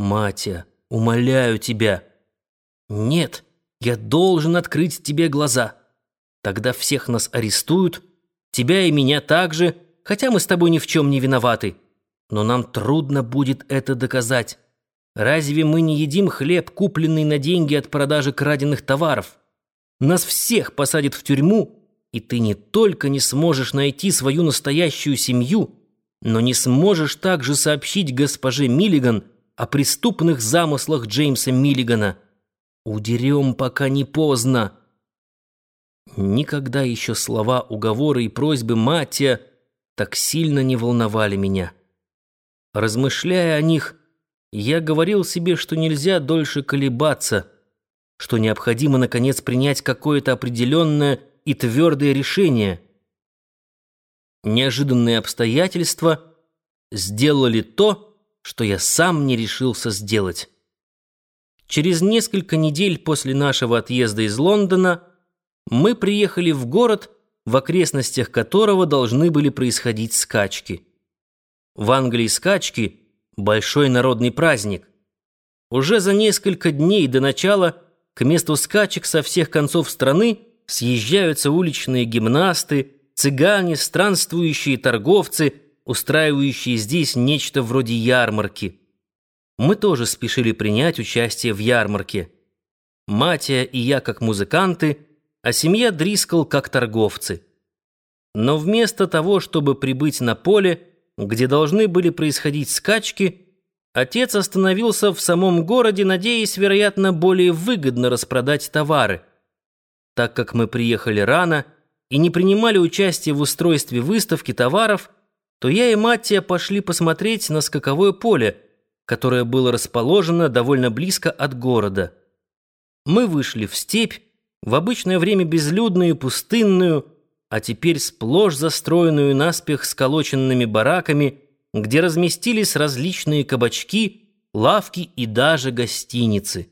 Матя, умоляю тебя. Нет, я должен открыть тебе глаза. Тогда всех нас арестуют, тебя и меня также, хотя мы с тобой ни в чем не виноваты. Но нам трудно будет это доказать. Разве мы не едим хлеб, купленный на деньги от продажи краденных товаров? Нас всех посадят в тюрьму, и ты не только не сможешь найти свою настоящую семью, но не сможешь также сообщить госпоже Миллиган о преступных замыслах Джеймса Миллигана. Удерем, пока не поздно. Никогда еще слова, уговоры и просьбы Матия так сильно не волновали меня. Размышляя о них, я говорил себе, что нельзя дольше колебаться, что необходимо, наконец, принять какое-то определенное и твердое решение. Неожиданные обстоятельства сделали то, что я сам не решился сделать. Через несколько недель после нашего отъезда из Лондона мы приехали в город, в окрестностях которого должны были происходить скачки. В Англии скачки – большой народный праздник. Уже за несколько дней до начала к месту скачек со всех концов страны съезжаются уличные гимнасты, цыгане, странствующие торговцы, устраивающие здесь нечто вроде ярмарки. Мы тоже спешили принять участие в ярмарке. Матия и я как музыканты, а семья Дрискл как торговцы. Но вместо того, чтобы прибыть на поле, где должны были происходить скачки, отец остановился в самом городе, надеясь, вероятно, более выгодно распродать товары. Так как мы приехали рано и не принимали участие в устройстве выставки товаров, то я и Маттия пошли посмотреть на скаковое поле, которое было расположено довольно близко от города. Мы вышли в степь, в обычное время безлюдную пустынную, а теперь сплошь застроенную наспех сколоченными бараками, где разместились различные кабачки, лавки и даже гостиницы.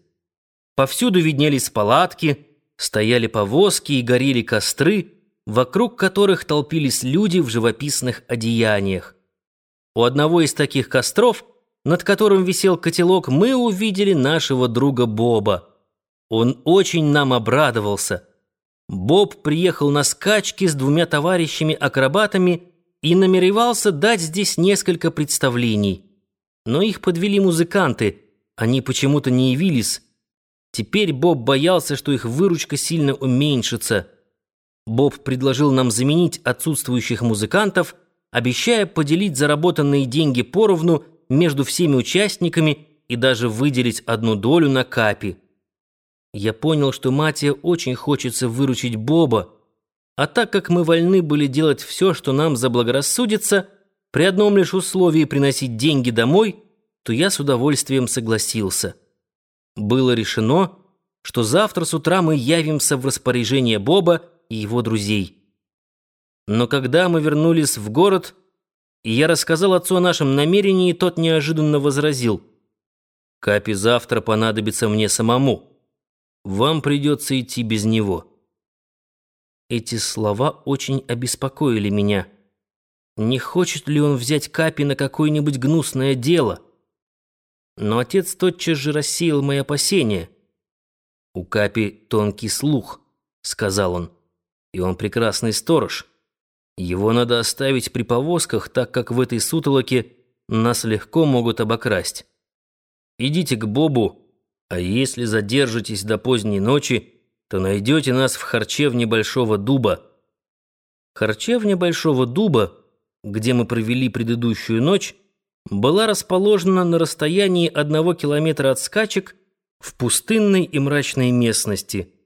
Повсюду виднелись палатки, стояли повозки и горели костры, вокруг которых толпились люди в живописных одеяниях. У одного из таких костров, над которым висел котелок, мы увидели нашего друга Боба. Он очень нам обрадовался — Боб приехал на скачки с двумя товарищами-акробатами и намеревался дать здесь несколько представлений. Но их подвели музыканты, они почему-то не явились. Теперь Боб боялся, что их выручка сильно уменьшится. Боб предложил нам заменить отсутствующих музыкантов, обещая поделить заработанные деньги поровну между всеми участниками и даже выделить одну долю на капи. Я понял, что Матия очень хочется выручить Боба, а так как мы вольны были делать все, что нам заблагорассудится, при одном лишь условии приносить деньги домой, то я с удовольствием согласился. Было решено, что завтра с утра мы явимся в распоряжение Боба и его друзей. Но когда мы вернулись в город, и я рассказал отцу о нашем намерении, тот неожиданно возразил. «Капи завтра понадобится мне самому». Вам придется идти без него». Эти слова очень обеспокоили меня. Не хочет ли он взять Капи на какое-нибудь гнусное дело? Но отец тотчас же рассеял мои опасения. «У Капи тонкий слух», — сказал он, — «и он прекрасный сторож. Его надо оставить при повозках, так как в этой сутолоке нас легко могут обокрасть. Идите к Бобу, а если задержитесь до поздней ночи, то найдете нас в харчевне Большого Дуба. Харчевня Большого Дуба, где мы провели предыдущую ночь, была расположена на расстоянии одного километра от скачек в пустынной и мрачной местности –